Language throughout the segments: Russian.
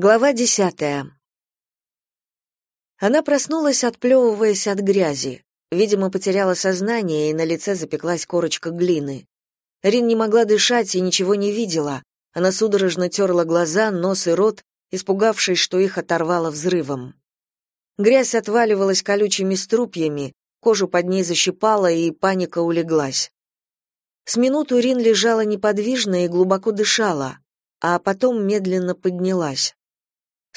Глава десятая. Она проснулась, отплевываясь от грязи. Видимо, потеряла сознание, и на лице запеклась корочка глины. Рин не могла дышать и ничего не видела. Она судорожно терла глаза, нос и рот, испугавшись, что их оторвало взрывом. Грязь отваливалась колючими струпьями, кожу под ней защипала, и паника улеглась. С минуту Рин лежала неподвижно и глубоко дышала, а потом медленно поднялась.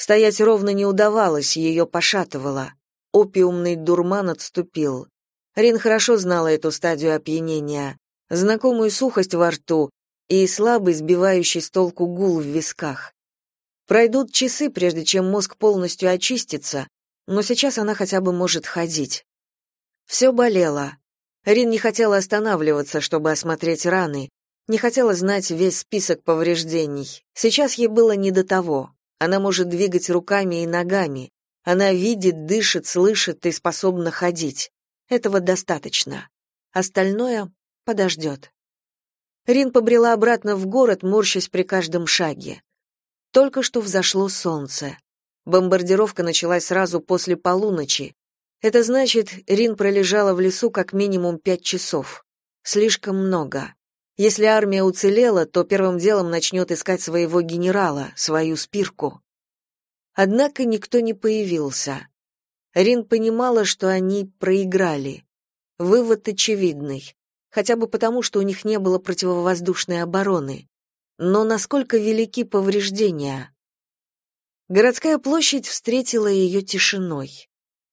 Стоять ровно не удавалось, ее пошатывало. Опиумный дурман отступил. Рин хорошо знала эту стадию опьянения, знакомую сухость во рту и слабый, сбивающий с толку гул в висках. Пройдут часы, прежде чем мозг полностью очистится, но сейчас она хотя бы может ходить. Все болело. Рин не хотела останавливаться, чтобы осмотреть раны, не хотела знать весь список повреждений. Сейчас ей было не до того. Она может двигать руками и ногами. Она видит, дышит, слышит и способна ходить. Этого достаточно. Остальное подождет. Рин побрела обратно в город, морщась при каждом шаге. Только что взошло солнце. Бомбардировка началась сразу после полуночи. Это значит, Рин пролежала в лесу как минимум пять часов. Слишком много. Если армия уцелела, то первым делом начнет искать своего генерала, свою спирку. Однако никто не появился. Рин понимала, что они проиграли. Вывод очевидный, хотя бы потому, что у них не было противовоздушной обороны. Но насколько велики повреждения? Городская площадь встретила ее тишиной.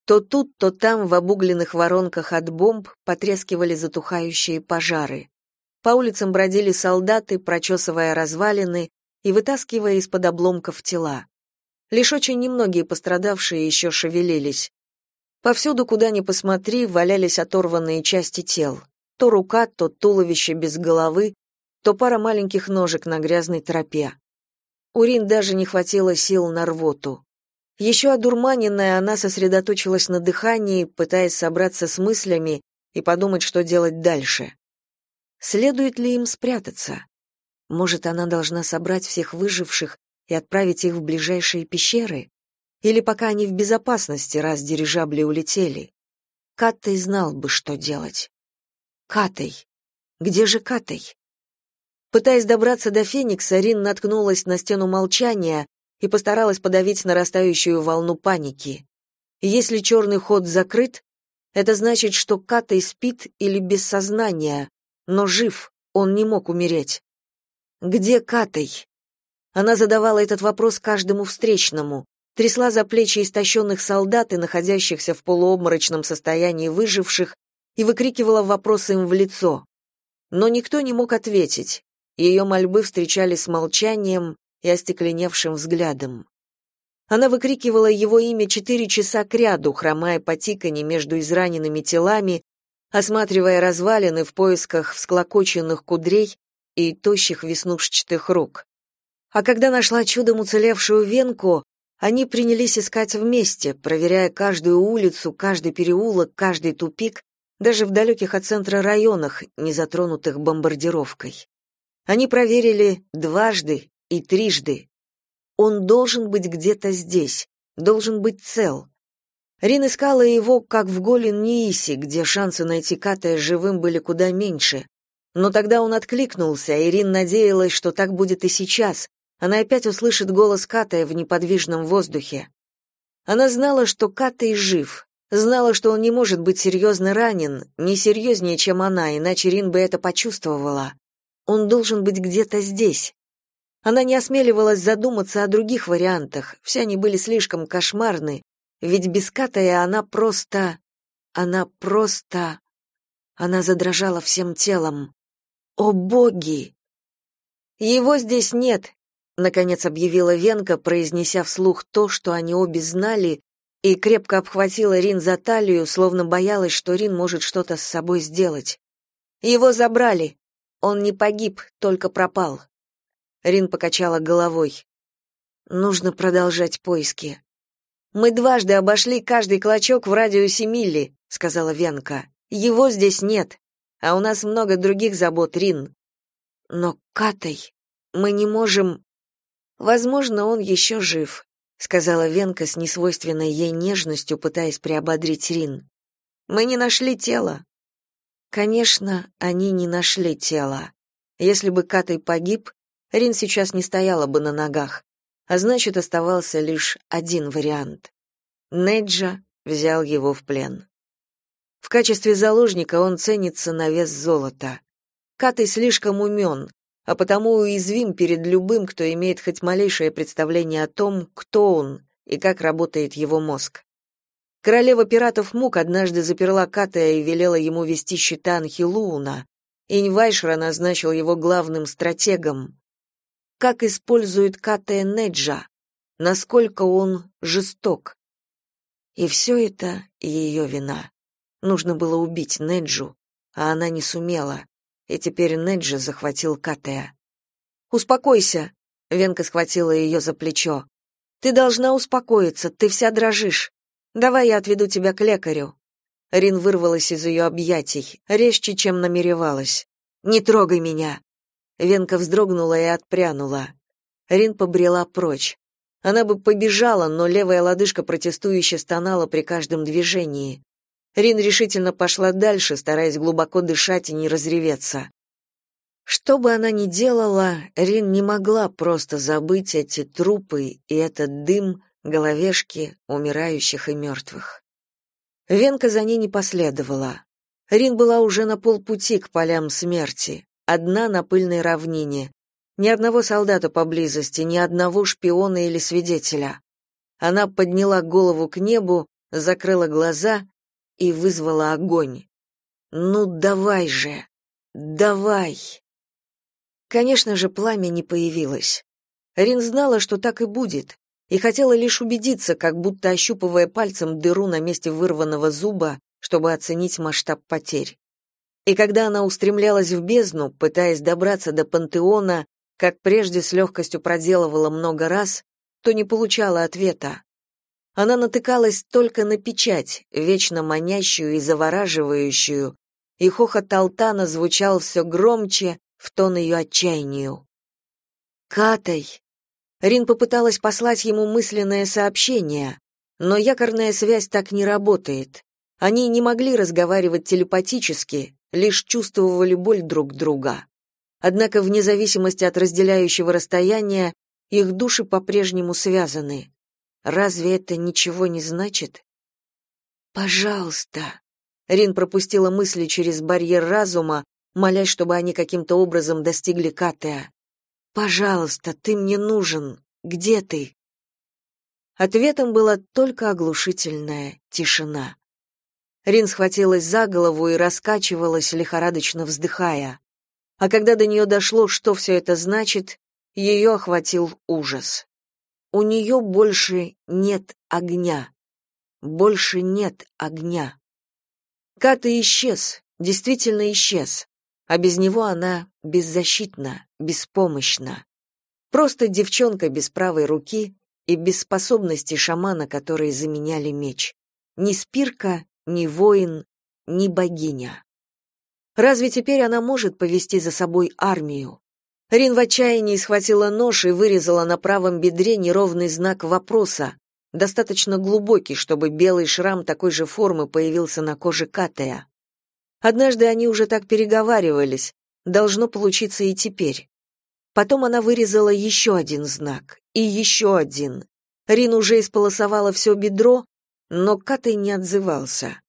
То тут, то там в обугленных воронках от бомб потрескивали затухающие пожары. По улицам бродили солдаты, прочесывая развалины и вытаскивая из-под обломков тела. Лишь очень немногие пострадавшие еще шевелились. Повсюду, куда ни посмотри, валялись оторванные части тел. То рука, то туловище без головы, то пара маленьких ножек на грязной тропе. Урин даже не хватило сил на рвоту. Еще одурманенная, она сосредоточилась на дыхании, пытаясь собраться с мыслями и подумать, что делать дальше. Следует ли им спрятаться? Может, она должна собрать всех выживших и отправить их в ближайшие пещеры? Или пока они в безопасности, раз дирижабли улетели? Катей знал бы, что делать. Катей. Где же Катей? Пытаясь добраться до Феникса, Рин наткнулась на стену молчания и постаралась подавить нарастающую волну паники. Если черный ход закрыт, это значит, что Катей спит или без сознания, но жив, он не мог умереть. Где Катей? Она задавала этот вопрос каждому встречному, трясла за плечи истощенных солдат и находящихся в полуобморочном состоянии выживших и выкрикивала вопросы им в лицо. Но никто не мог ответить. Ее мольбы встречались с молчанием и остекленевшим взглядом. Она выкрикивала его имя четыре часа кряду, хромая по тикани между израненными телами осматривая развалины в поисках всклокоченных кудрей и тощих веснушчатых рук. А когда нашла чудом уцелевшую венку, они принялись искать вместе, проверяя каждую улицу, каждый переулок, каждый тупик, даже в далеких от центра районах, не затронутых бомбардировкой. Они проверили дважды и трижды. Он должен быть где-то здесь, должен быть цел. Рин искала его, как в Голин Нииси, где шансы найти Катая живым были куда меньше. Но тогда он откликнулся, и Рин надеялась, что так будет и сейчас. Она опять услышит голос Катая в неподвижном воздухе. Она знала, что Катай жив, знала, что он не может быть серьезно ранен, не серьезнее, чем она, иначе Рин бы это почувствовала. Он должен быть где-то здесь. Она не осмеливалась задуматься о других вариантах, все они были слишком кошмарны, ведь без Катая она просто... Она просто... Она задрожала всем телом. О, боги! Его здесь нет, наконец объявила Венка, произнеся вслух то, что они обе знали, и крепко обхватила Рин за талию, словно боялась, что Рин может что-то с собой сделать. Его забрали. Он не погиб, только пропал. Рин покачала головой. Нужно продолжать поиски. Мы дважды обошли каждый клочок в радиусе мили, сказала Венка. Его здесь нет, а у нас много других забот, Рин. Но Катай, мы не можем Возможно, он еще жив, сказала Венка с несвойственной ей нежностью, пытаясь приободрить Рин. Мы не нашли тело. Конечно, они не нашли тело. Если бы Катай погиб, Рин сейчас не стояла бы на ногах, а значит, оставался лишь один вариант. Неджа взял его в плен. В качестве заложника он ценится на вес золота. Катай слишком умен, а потому уязвим перед любым, кто имеет хоть малейшее представление о том, кто он и как работает его мозг. Королева пиратов Мук однажды заперла Катая и велела ему вести счета Анхилууна. Иньвайшра назначил его главным стратегом. Как использует Катая Неджа? Насколько он жесток? И все это ее вина. Нужно было убить Неджу, а она не сумела, и теперь Неджа захватил Катая. «Успокойся!» — Венка схватила ее за плечо. «Ты должна успокоиться, ты вся дрожишь. Давай я отведу тебя к лекарю». Рин вырвалась из ее объятий, резче, чем намеревалась. «Не трогай меня!» Венка вздрогнула и отпрянула. Рин побрела прочь. Она бы побежала, но левая лодыжка протестующе стонала при каждом движении. Рин решительно пошла дальше, стараясь глубоко дышать и не разреветься. Что бы она ни делала, Рин не могла просто забыть эти трупы и этот дым, головешки умирающих и мертвых. Венка за ней не последовала. Рин была уже на полпути к полям смерти, одна на пыльной равнине. Ни одного солдата поблизости, ни одного шпиона или свидетеля. Она подняла голову к небу, закрыла глаза и вызвала огонь. Ну давай же. Давай. Конечно же, пламя не появилось. Рин знала, что так и будет, и хотела лишь убедиться, как будто ощупывая пальцем дыру на месте вырванного зуба, чтобы оценить масштаб потерь. И когда она устремлялась в бездну, пытаясь добраться до пантеона, как прежде с легкостью проделывала много раз, то не получала ответа. Она натыкалась только на печать, вечно манящую и завораживающую, и хохот Алтана звучал все громче, в тон ее отчаянию. «Катай!» Рин попыталась послать ему мысленное сообщение, но якорная связь так не работает. Они не могли разговаривать телепатически, лишь чувствовали боль друг друга. Однако вне зависимости от разделяющего расстояния, их души по-прежнему связаны. Разве это ничего не значит? Пожалуйста. Рин пропустила мысли через барьер разума, молясь, чтобы они каким-то образом достигли Катеа. Пожалуйста, ты мне нужен. Где ты? Ответом была только оглушительная тишина. Рин схватилась за голову и раскачивалась, лихорадочно вздыхая. А когда до нее дошло, что все это значит, ее охватил ужас. У нее больше нет огня. Больше нет огня. Ката исчез, действительно исчез, а без него она беззащитна, беспомощна. Просто девчонка без правой руки и без способности шамана, которые заменяли меч. Ни спирка, ни воин, ни богиня. Разве теперь она может повести за собой армию? Рин в отчаянии схватила нож и вырезала на правом бедре неровный знак вопроса, достаточно глубокий, чтобы белый шрам такой же формы появился на коже Катая. Однажды они уже так переговаривались, должно получиться и теперь. Потом она вырезала еще один знак, и еще один. Рин уже исполосовала все бедро, но Катай не отзывался.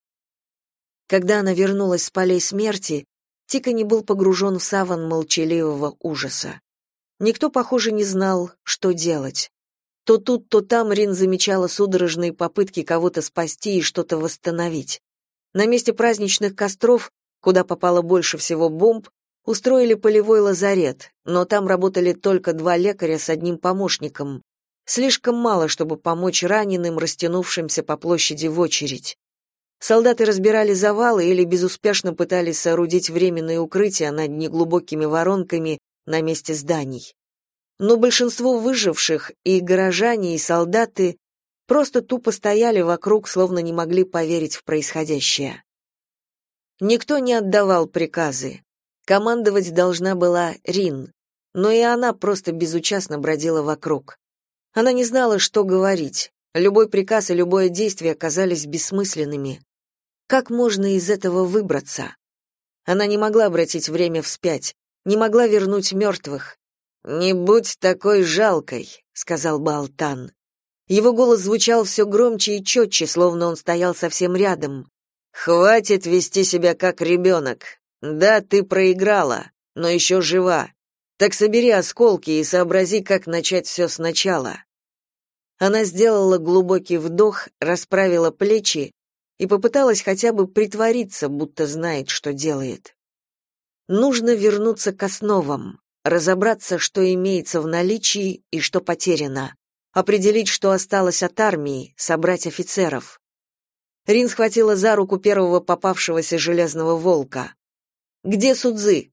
Когда она вернулась с полей смерти, Тика был погружен в саван молчаливого ужаса. Никто, похоже, не знал, что делать. То тут, то там Рин замечала судорожные попытки кого-то спасти и что-то восстановить. На месте праздничных костров, куда попало больше всего бомб, устроили полевой лазарет, но там работали только два лекаря с одним помощником. Слишком мало, чтобы помочь раненым, растянувшимся по площади в очередь. Солдаты разбирали завалы или безуспешно пытались соорудить временные укрытия над неглубокими воронками на месте зданий. Но большинство выживших, и горожане, и солдаты, просто тупо стояли вокруг, словно не могли поверить в происходящее. Никто не отдавал приказы. Командовать должна была Рин. но и она просто безучастно бродила вокруг. Она не знала, что говорить. Любой приказ и любое действие казались бессмысленными. Как можно из этого выбраться? Она не могла обратить время вспять, не могла вернуть мертвых. «Не будь такой жалкой», — сказал Балтан. Его голос звучал все громче и четче, словно он стоял совсем рядом. «Хватит вести себя как ребенок. Да, ты проиграла, но еще жива. Так собери осколки и сообрази, как начать все сначала». Она сделала глубокий вдох, расправила плечи и попыталась хотя бы притвориться, будто знает, что делает. Нужно вернуться к основам, разобраться, что имеется в наличии и что потеряно, определить, что осталось от армии, собрать офицеров. Рин схватила за руку первого попавшегося железного волка. «Где Судзы?»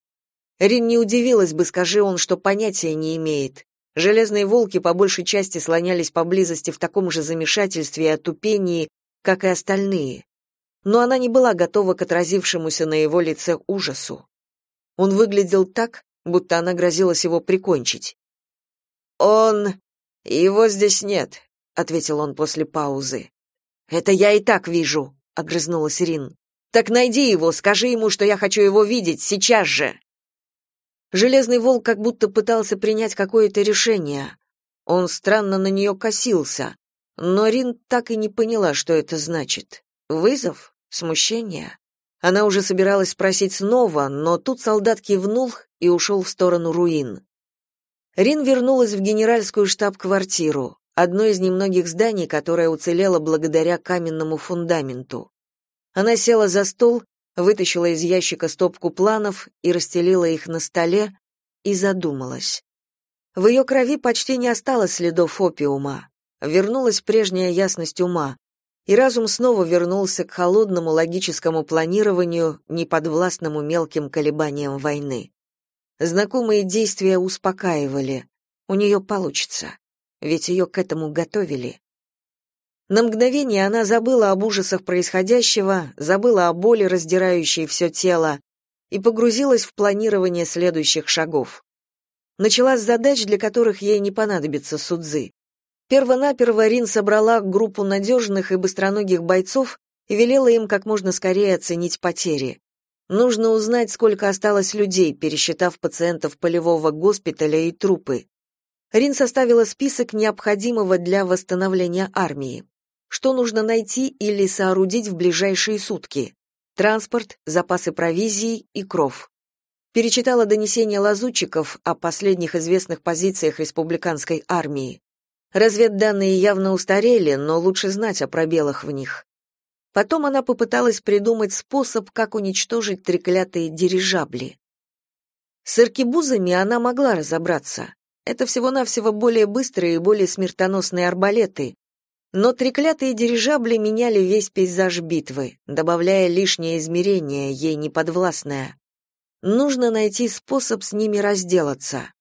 Рин не удивилась бы, скажи он, что понятия не имеет. Железные волки по большей части слонялись поблизости в таком же замешательстве и отупении, как и остальные. Но она не была готова к отразившемуся на его лице ужасу. Он выглядел так, будто она грозилась его прикончить. «Он... его здесь нет», — ответил он после паузы. «Это я и так вижу», — огрызнулась Рин. «Так найди его, скажи ему, что я хочу его видеть, сейчас же!» Железный волк как будто пытался принять какое-то решение. Он странно на нее косился, но Рин так и не поняла, что это значит. Вызов? Смущение? Она уже собиралась спросить снова, но тут солдат кивнул и ушел в сторону руин. Рин вернулась в генеральскую штаб-квартиру, одно из немногих зданий, которое уцелело благодаря каменному фундаменту. Она села за стол вытащила из ящика стопку планов и расстелила их на столе, и задумалась. В ее крови почти не осталось следов опиума. Вернулась прежняя ясность ума, и разум снова вернулся к холодному логическому планированию, неподвластному мелким колебаниям войны. Знакомые действия успокаивали. У нее получится, ведь ее к этому готовили. На мгновение она забыла об ужасах происходящего, забыла о боли, раздирающей все тело, и погрузилась в планирование следующих шагов. Начала с задач, для которых ей не понадобится судзы. Первонаперво Рин собрала группу надежных и быстроногих бойцов и велела им как можно скорее оценить потери. Нужно узнать, сколько осталось людей, пересчитав пациентов полевого госпиталя и трупы. Рин составила список необходимого для восстановления армии что нужно найти или соорудить в ближайшие сутки. Транспорт, запасы провизии и кров. Перечитала донесения лазутчиков о последних известных позициях республиканской армии. Разведданные явно устарели, но лучше знать о пробелах в них. Потом она попыталась придумать способ, как уничтожить треклятые дирижабли. С аркебузами она могла разобраться. Это всего-навсего более быстрые и более смертоносные арбалеты, но треклятые дирижабли меняли весь пейзаж битвы, добавляя лишнее измерение, ей неподвластное. Нужно найти способ с ними разделаться.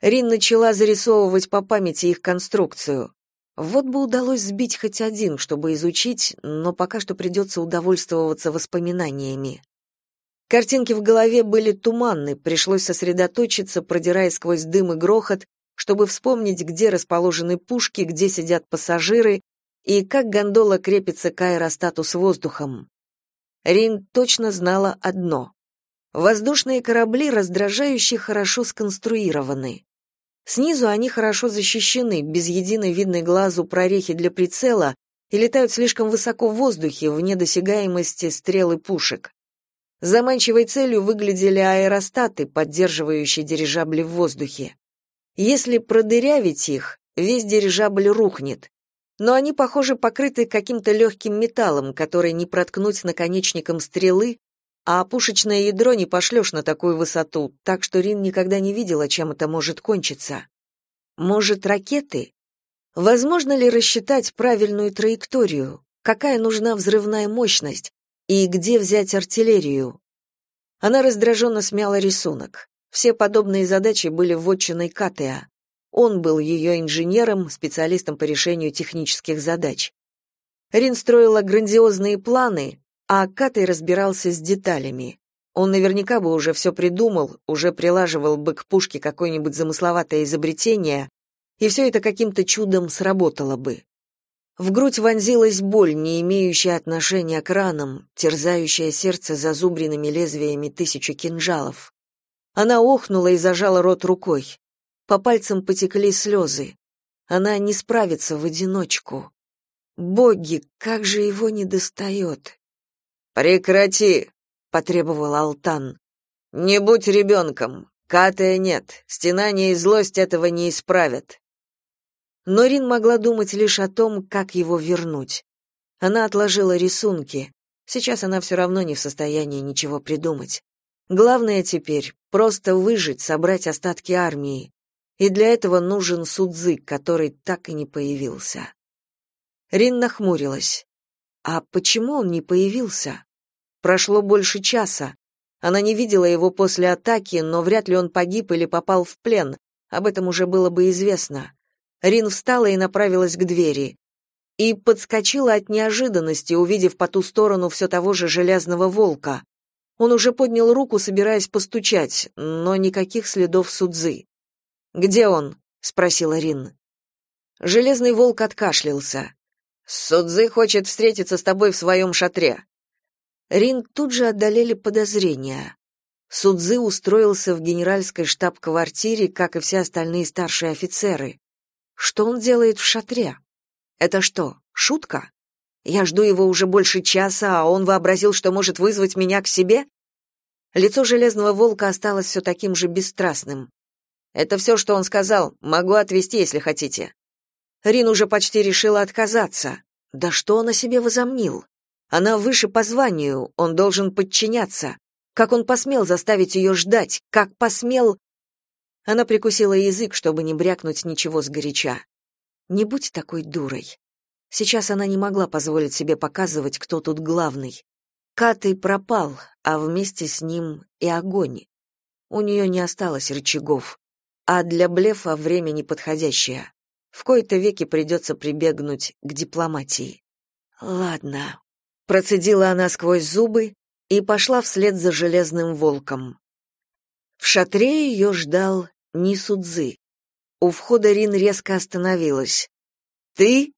Рин начала зарисовывать по памяти их конструкцию. Вот бы удалось сбить хоть один, чтобы изучить, но пока что придется удовольствоваться воспоминаниями. Картинки в голове были туманны, пришлось сосредоточиться, продирая сквозь дым и грохот, чтобы вспомнить, где расположены пушки, где сидят пассажиры и как гондола крепится к аэростату с воздухом. Рин точно знала одно. Воздушные корабли раздражающе хорошо сконструированы. Снизу они хорошо защищены, без единой видной глазу прорехи для прицела и летают слишком высоко в воздухе, вне досягаемости стрел и пушек. Заманчивой целью выглядели аэростаты, поддерживающие дирижабли в воздухе. Если продырявить их, весь дирижабль рухнет. Но они, похоже, покрыты каким-то легким металлом, который не проткнуть наконечником стрелы, а пушечное ядро не пошлешь на такую высоту, так что Рин никогда не видела, чем это может кончиться. Может, ракеты? Возможно ли рассчитать правильную траекторию? Какая нужна взрывная мощность? И где взять артиллерию? Она раздраженно смяла рисунок. Все подобные задачи были вотчиной Катеа. Он был ее инженером, специалистом по решению технических задач. Рин строила грандиозные планы, а Катей разбирался с деталями. Он наверняка бы уже все придумал, уже прилаживал бы к пушке какое-нибудь замысловатое изобретение, и все это каким-то чудом сработало бы. В грудь вонзилась боль, не имеющая отношения к ранам, терзающая сердце зазубренными лезвиями тысячи кинжалов. Она охнула и зажала рот рукой. По пальцам потекли слезы. Она не справится в одиночку. Боги, как же его не достает! «Прекрати!» — потребовал Алтан. «Не будь ребенком. Катая нет. Стенание и злость этого не исправят. Но Рин могла думать лишь о том, как его вернуть. Она отложила рисунки. Сейчас она все равно не в состоянии ничего придумать. Главное теперь просто выжить, собрать остатки армии. И для этого нужен Судзы, который так и не появился. Рин нахмурилась. А почему он не появился? Прошло больше часа. Она не видела его после атаки, но вряд ли он погиб или попал в плен. Об этом уже было бы известно. Рин встала и направилась к двери. И подскочила от неожиданности, увидев по ту сторону все того же железного волка. Он уже поднял руку, собираясь постучать, но никаких следов Судзы. «Где он?» — спросила Рин. Железный волк откашлялся. «Судзы хочет встретиться с тобой в своем шатре». Рин тут же одолели подозрения. Судзы устроился в генеральской штаб-квартире, как и все остальные старшие офицеры. Что он делает в шатре? Это что, шутка? Я жду его уже больше часа, а он вообразил, что может вызвать меня к себе? Лицо железного волка осталось все таким же бесстрастным. Это все, что он сказал. Могу отвезти, если хотите. Рин уже почти решила отказаться. Да что он о себе возомнил? Она выше по званию, он должен подчиняться. Как он посмел заставить ее ждать? Как посмел она прикусила язык, чтобы не брякнуть ничего сгоряча. Не будь такой дурой. Сейчас она не могла позволить себе показывать, кто тут главный. Катый пропал, а вместе с ним и огонь. У нее не осталось рычагов, а для блефа время неподходящее. В кои-то веки придется прибегнуть к дипломатии. Ладно, процедила она сквозь зубы и пошла вслед за железным волком. В шатре ее ждал Нисудзы. У входа Рин резко остановилась. «Ты?»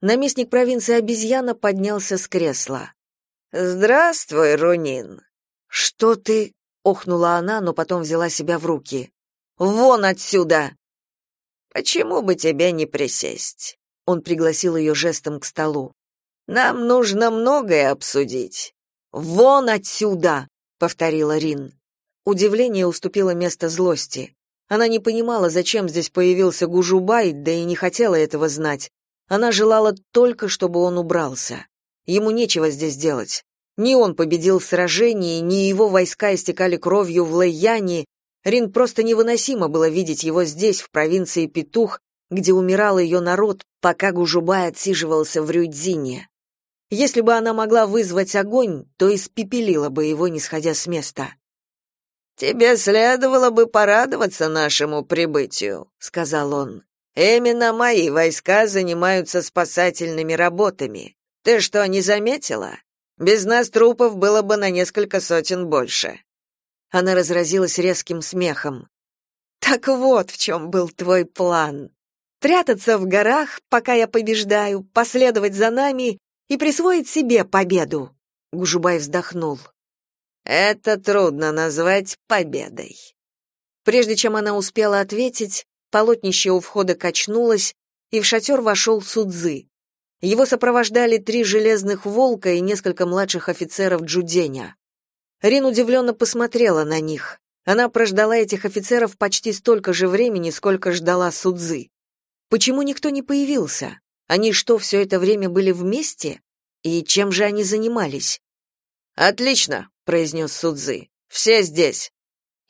Наместник провинции обезьяна поднялся с кресла. «Здравствуй, Рунин!» «Что ты?» — охнула она, но потом взяла себя в руки. «Вон отсюда!» «Почему бы тебе не присесть?» Он пригласил ее жестом к столу. «Нам нужно многое обсудить». «Вон отсюда!» — повторила Рин. Удивление уступило место злости. Она не понимала, зачем здесь появился Гужубай, да и не хотела этого знать. Она желала только, чтобы он убрался. Ему нечего здесь делать. Ни он победил в сражении, ни его войска истекали кровью в Лэйяне. Рин просто невыносимо было видеть его здесь, в провинции Петух, где умирал ее народ, пока Гужубай отсиживался в Рюйдзине. Если бы она могла вызвать огонь, то испепелила бы его, не сходя с места. Тебе следовало бы порадоваться нашему прибытию, сказал он. Именно мои войска занимаются спасательными работами. Ты что, не заметила? Без нас трупов было бы на несколько сотен больше. Она разразилась резким смехом. Так вот, в чем был твой план. Прятаться в горах, пока я побеждаю, последовать за нами и присвоить себе победу. Гужубай вздохнул. Это трудно назвать победой. Прежде чем она успела ответить, полотнище у входа качнулось, и в шатер вошел Судзы. Его сопровождали три железных волка и несколько младших офицеров Джуденя. Рин удивленно посмотрела на них. Она прождала этих офицеров почти столько же времени, сколько ждала Судзы. Почему никто не появился? Они что, все это время были вместе? И чем же они занимались? Отлично, произнес Судзы. Все здесь.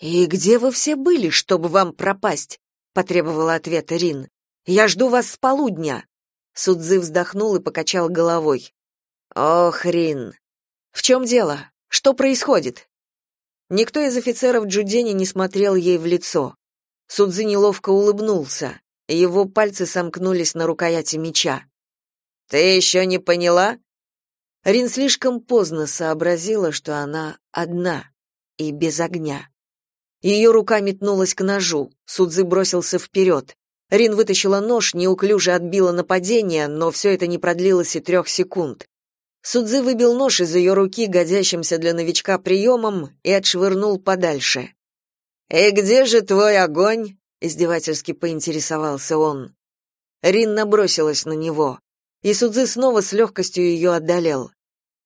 И где вы все были, чтобы вам пропасть? потребовала ответа Рин. Я жду вас с полудня. Судзы вздохнул и покачал головой. Ох, Рин. В чем дело? Что происходит? Никто из офицеров Джудени не смотрел ей в лицо. Судзы неловко улыбнулся. Его пальцы сомкнулись на рукояти меча. Ты еще не поняла? Рин слишком поздно сообразила, что она одна. и без огня. Ее рука метнулась к ножу, Судзы бросился вперед. Рин вытащила нож, неуклюже отбила нападение, но все это не продлилось и трех секунд. Судзы выбил нож из ее руки, годящимся для новичка приемом, и отшвырнул подальше. «И где же твой огонь?» — издевательски поинтересовался он. Рин набросилась на него, и Судзы снова с легкостью ее одолел.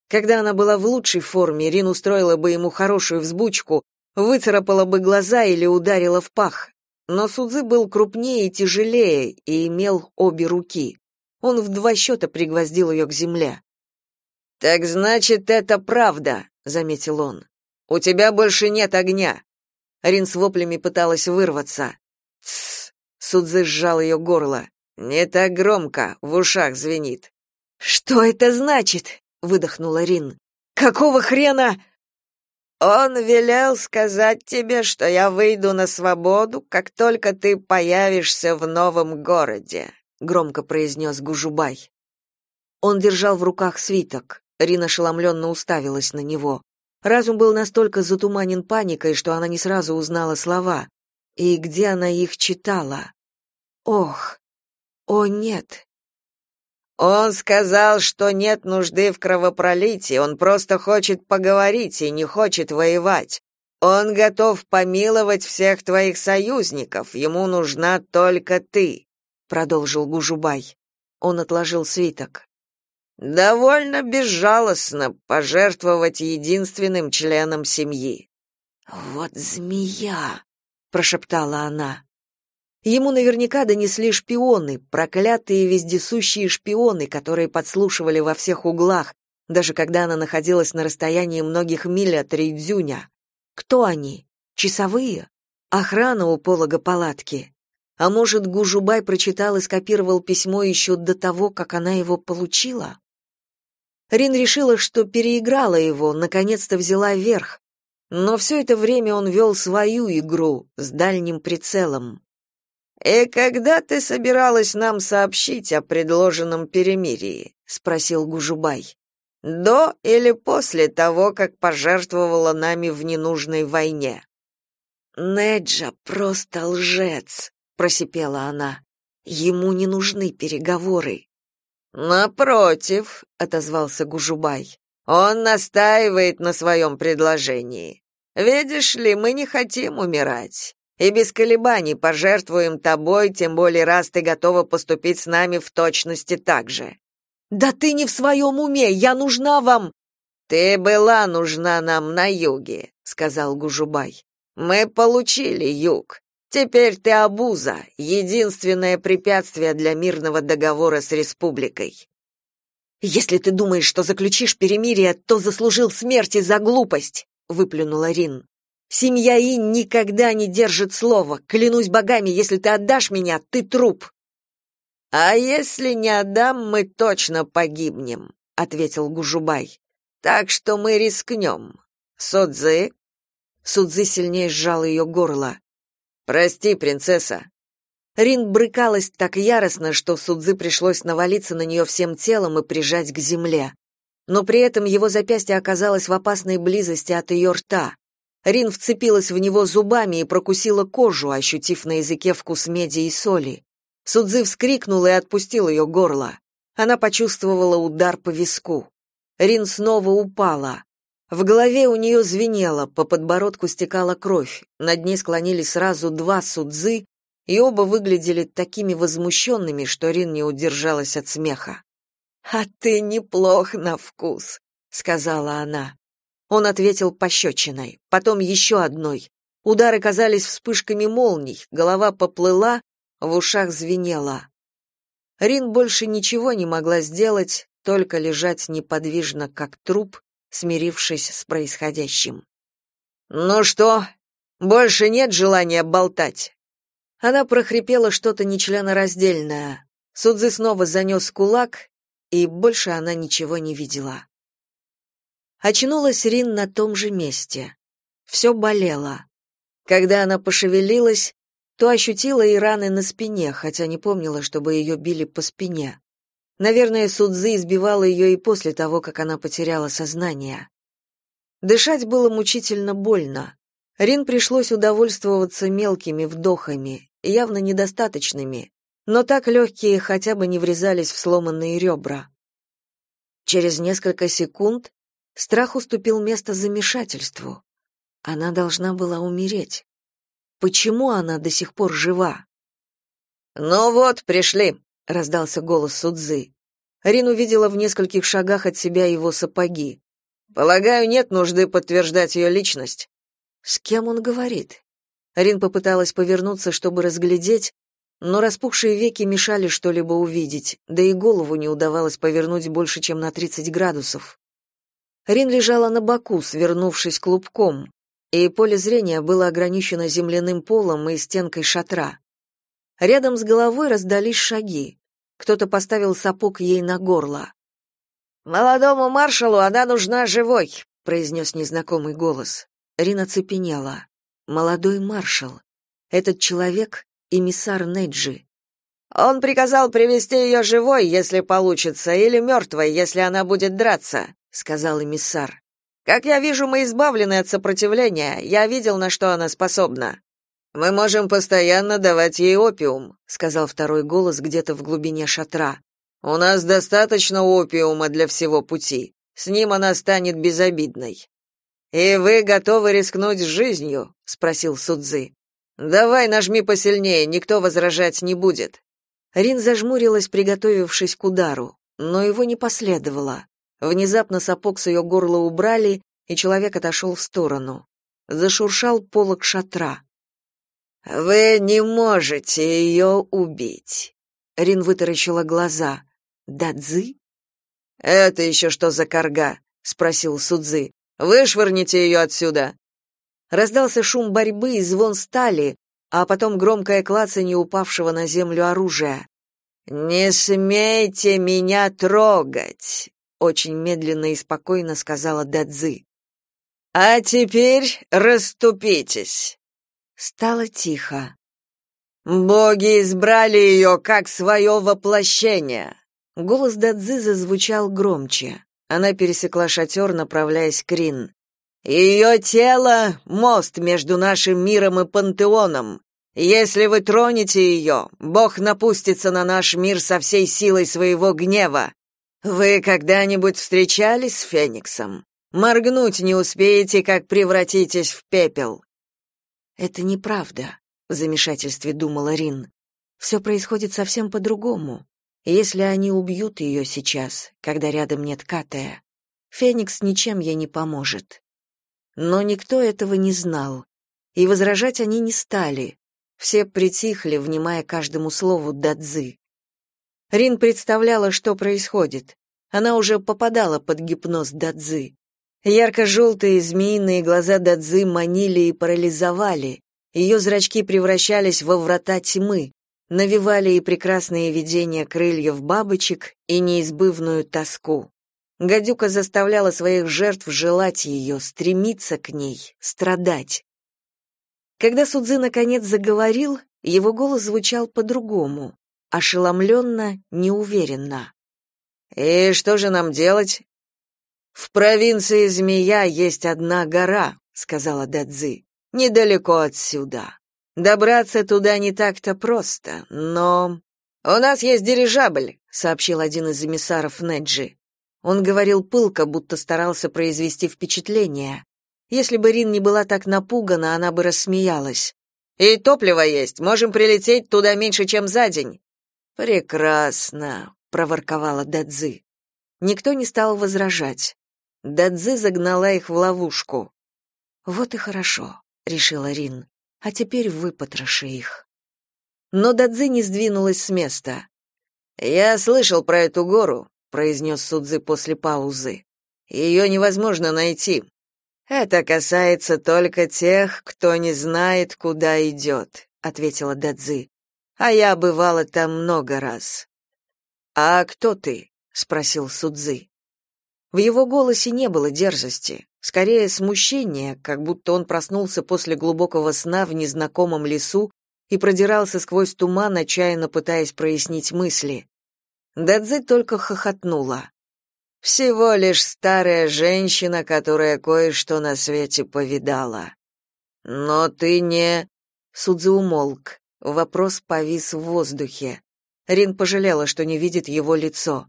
Когда она была в лучшей форме, Рин устроила бы ему хорошую взбучку, выцарапала бы глаза или ударила в пах. Но Судзы был крупнее и тяжелее и имел обе руки. Он в два счета пригвоздил ее к земле. «Так значит, это правда», — заметил он. «У тебя больше нет огня». Рин с воплями пыталась вырваться. «Тссс!» — Судзы сжал ее горло. «Не так громко, в ушах звенит». «Что это значит?» — выдохнула Рин. «Какого хрена?» Он велел сказать тебе, что я выйду на свободу, как только ты появишься в новом городе, громко произнес Гужубай. Он держал в руках свиток. Рина ошеломленно уставилась на него. Разум был настолько затуманен паникой, что она не сразу узнала слова. И где она их читала? Ох. О нет. Он сказал, что нет нужды в кровопролитии, он просто хочет поговорить и не хочет воевать. Он готов помиловать всех твоих союзников, ему нужна только ты, продолжил Гужубай. Он отложил свиток. Довольно безжалостно пожертвовать единственным членом семьи. Вот змея, прошептала она. Ему наверняка донесли шпионы, проклятые вездесущие шпионы, которые подслушивали во всех углах, даже когда она находилась на расстоянии многих миль от Рейдзюня. Кто они? Часовые? Охрана у полога палатки? А может, Гужубай прочитал и скопировал письмо еще до того, как она его получила? Рин решила, что переиграла его, наконец-то взяла верх. Но все это время он вел свою игру с дальним прицелом. «И когда ты собиралась нам сообщить о предложенном перемирии?» — спросил Гужубай. «До или после того, как пожертвовала нами в ненужной войне?» «Неджа просто лжец», — просипела она. «Ему не нужны переговоры». «Напротив», — отозвался Гужубай, — «он настаивает на своем предложении. Видишь ли, мы не хотим умирать и без колебаний пожертвуем тобой, тем более раз ты готова поступить с нами в точности так же. Да ты не в своем уме, я нужна вам. Ты была нужна нам на юге, сказал Гужубай. Мы получили юг. Теперь ты обуза, единственное препятствие для мирного договора с республикой. Если ты думаешь, что заключишь перемирие, то заслужил смерти за глупость, выплюнула Рин. Семья Ин никогда не держит слова. Клянусь богами, если ты отдашь меня, ты труп. А если не отдам, мы точно погибнем, ответил Гужубай. Так что мы рискнем. Судзы? Судзы сильнее сжал ее горло. Прости, принцесса. Рин брыкалась так яростно, что Судзы пришлось навалиться на нее всем телом и прижать к земле. Но при этом его запястье оказалось в опасной близости от ее рта. Рин вцепилась в него зубами и прокусила кожу, ощутив на языке вкус меди и соли. Судзы вскрикнула и отпустил ее горло. Она почувствовала удар по виску. Рин снова упала. В голове у нее звенело, по подбородку стекала кровь. Над ней склонились сразу два судзы, и оба выглядели такими возмущенными, что Рин не удержалась от смеха. «А ты неплох на вкус», — сказала она. Он ответил пощечиной, потом еще одной. Удары казались вспышками молний, голова поплыла, в ушах звенело. Рин больше ничего не могла сделать, только лежать неподвижно, как труп, смирившись с происходящим. «Ну что, больше нет желания болтать?» Она прохрипела что-то нечленораздельное. Судзы снова занес кулак, и больше она ничего не видела. Очнулась Рин на том же месте. Все болело. Когда она пошевелилась, то ощутила и раны на спине, хотя не помнила, чтобы ее били по спине. Наверное, Судзы избивала ее и после того, как она потеряла сознание. Дышать было мучительно больно. Рин пришлось удовольствоваться мелкими вдохами, явно недостаточными, но так легкие хотя бы не врезались в сломанные ребра. Через несколько секунд страх уступил место замешательству. Она должна была умереть. Почему она до сих пор жива? «Ну вот, пришли», — раздался голос Судзы. Рин увидела в нескольких шагах от себя его сапоги. «Полагаю, нет нужды подтверждать ее личность». С кем он говорит? Рин попыталась повернуться, чтобы разглядеть, но распухшие веки мешали что-либо увидеть, да и голову не удавалось повернуть больше, чем на 30 градусов. Рин лежала на боку, свернувшись клубком, и поле зрения было ограничено земляным полом и стенкой шатра. Рядом с головой раздались шаги. Кто-то поставил сапог ей на горло. «Молодому маршалу она нужна живой», — произнес незнакомый голос. Рина цепенела. Молодой маршал. Этот человек — эмиссар Неджи. «Он приказал привести ее живой, если получится, или мертвой, если она будет драться», — сказал эмиссар. «Как я вижу, мы избавлены от сопротивления. Я видел, на что она способна». Мы можем постоянно давать ей опиум, сказал второй голос где-то в глубине шатра. У нас достаточно опиума для всего пути. С ним она станет безобидной. И вы готовы рискнуть жизнью? спросил Судзы. Давай, нажми посильнее, никто возражать не будет. Рин зажмурилась, приготовившись к удару, но его не последовало. Внезапно сапог с ее горла убрали, и человек отошел в сторону. Зашуршал полог шатра. Вы не можете ее убить. Рин вытаращила глаза. Дадзы? Это еще что за карга? спросил Судзы. Вышвырните ее отсюда. Раздался шум борьбы и звон стали, а потом громкое клацанье упавшего на землю оружия. Не смейте меня трогать, очень медленно и спокойно сказала Дадзы. А теперь расступитесь. Стало тихо. Боги избрали ее как свое воплощение. Голос Дадзы зазвучал громче. Она пересекла шатер, направляясь к Рин. Ее тело — мост между нашим миром и пантеоном. Если вы тронете ее, Бог напустится на наш мир со всей силой своего гнева. Вы когда-нибудь встречались с Фениксом? Моргнуть не успеете, как превратитесь в пепел. Это неправда, в замешательстве думала Рин. Все происходит совсем по-другому. Если они убьют ее сейчас, когда рядом нет Катая, Феникс ничем ей не поможет. Но никто этого не знал, и возражать они не стали. Все притихли, внимая каждому слову Дадзы. Рин представляла, что происходит. Она уже попадала под гипноз Дадзы. Ярко-желтые змеиные глаза Дадзы манили и парализовали. Ее зрачки превращались во врата тьмы, навевали и прекрасные видения крыльев бабочек, и неизбывную тоску. Гадюка заставляла своих жертв желать ее, стремиться к ней, страдать. Когда Судзы наконец заговорил, его голос звучал по-другому, ошеломленно, неуверенно. «И что же нам делать?» В провинции Змея есть одна гора, сказала Дадзи. Недалеко отсюда. Добраться туда не так-то просто, но у нас есть дирижабль, сообщил один из эмиссаров Неджи. Он говорил пылко, будто старался произвести впечатление. Если бы Рин не была так напугана, она бы рассмеялась. И топливо есть, можем прилететь туда меньше, чем за день. Прекрасно, проворковала Дадзи. Никто не стал возражать. Дадзи загнала их в ловушку. Вот и хорошо, решила Рин. А теперь выпотроши их. Но Дадзи не сдвинулась с места. Я слышал про эту гору, произнес Судзи после паузы. Ее невозможно найти. Это касается только тех, кто не знает, куда идет», — ответила Дадзи. А я бывала там много раз. А кто ты? спросил Судзи. В его голосе не было дерзости, скорее смущение, как будто он проснулся после глубокого сна в незнакомом лесу и продирался сквозь туман, отчаянно пытаясь прояснить мысли. Дадзи только хохотнула. Всего лишь старая женщина, которая кое-что на свете повидала. Но ты не Судзу умолк. Вопрос повис в воздухе. Рин пожалела, что не видит его лицо.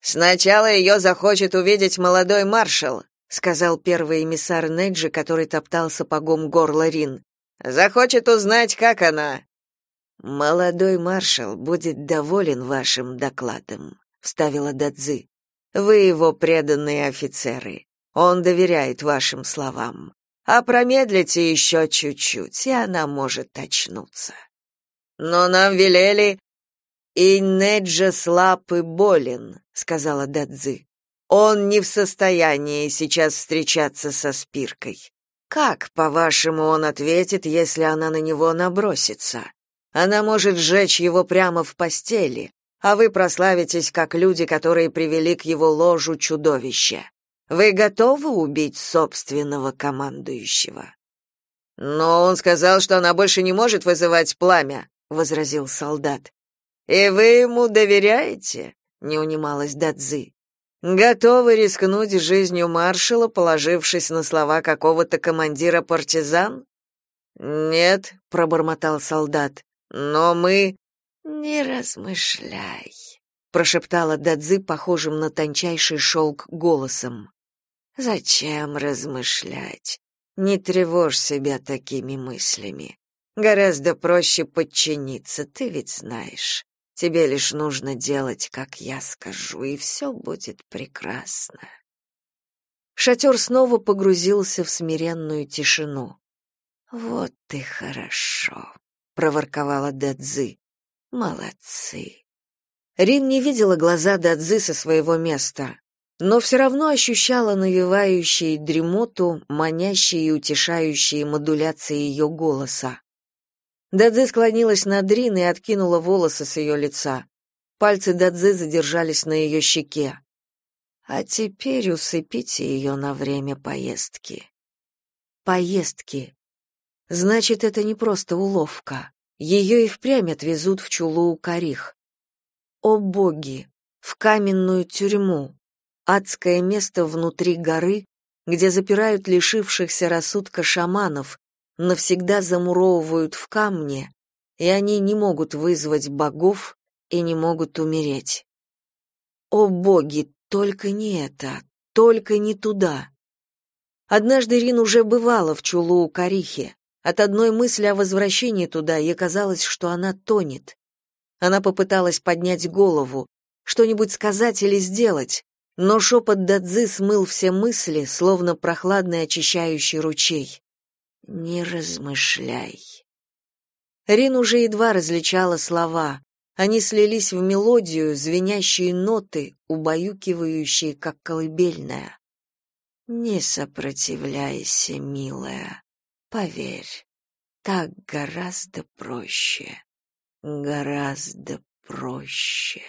Сначала ее захочет увидеть молодой маршал, сказал первый эмиссар Неджи, который топтал сапогом горло Рин. Захочет узнать, как она. Молодой маршал будет доволен вашим докладом, вставила Дадзи. Вы его преданные офицеры. Он доверяет вашим словам. А промедлите еще чуть-чуть, и она может очнуться. Но нам велели и Неджа слаб и болен, сказала Дадзи. Он не в состоянии сейчас встречаться со Спиркой. Как, по-вашему, он ответит, если она на него набросится? Она может сжечь его прямо в постели, а вы прославитесь как люди, которые привели к его ложу чудовище. Вы готовы убить собственного командующего? Но он сказал, что она больше не может вызывать пламя, возразил солдат. И вы ему доверяете? не унималась Дадзи. Готовы рискнуть жизнью маршала, положившись на слова какого-то командира партизан? Нет, пробормотал солдат. Но мы не размышляй, прошептала Дадзи похожим на тончайший шелк голосом. Зачем размышлять? Не тревожь себя такими мыслями. Гораздо проще подчиниться, ты ведь знаешь. Тебе лишь нужно делать, как я скажу, и все будет прекрасно. Шатер снова погрузился в смиренную тишину. Вот ты хорошо, проворковала Дадзи. Молодцы. Рин не видела глаза Дадзи со своего места, но все равно ощущала навевающие дремоту, манящие и утешающие модуляции ее голоса. Дадзи склонилась над Рин и откинула волосы с ее лица. Пальцы Дадзи задержались на ее щеке. А теперь усыпите ее на время поездки. Поездки. Значит, это не просто уловка. Ее и впрямь отвезут в Чулу Карих. О боги, в каменную тюрьму, адское место внутри горы, где запирают лишившихся рассудка шаманов, навсегда замуровывают в камне, и они не могут вызвать богов и не могут умереть. О боги, только не это, только не туда. Однажды Рин уже бывала в Чулу у Карихи. От одной мысли о возвращении туда ей казалось, что она тонет. Она попыталась поднять голову, что-нибудь сказать или сделать, но шепот Дадзы смыл все мысли, словно прохладный очищающий ручей. Не размышляй. Рин уже едва различала слова. Они слились в мелодию, звенящие ноты, убаюкивающие, как колыбельная. Не сопротивляйся, милая. Поверь, так гораздо проще. Гораздо проще.